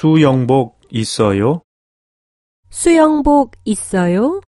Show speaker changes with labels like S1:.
S1: 수영복 있어요?
S2: 수영복 있어요?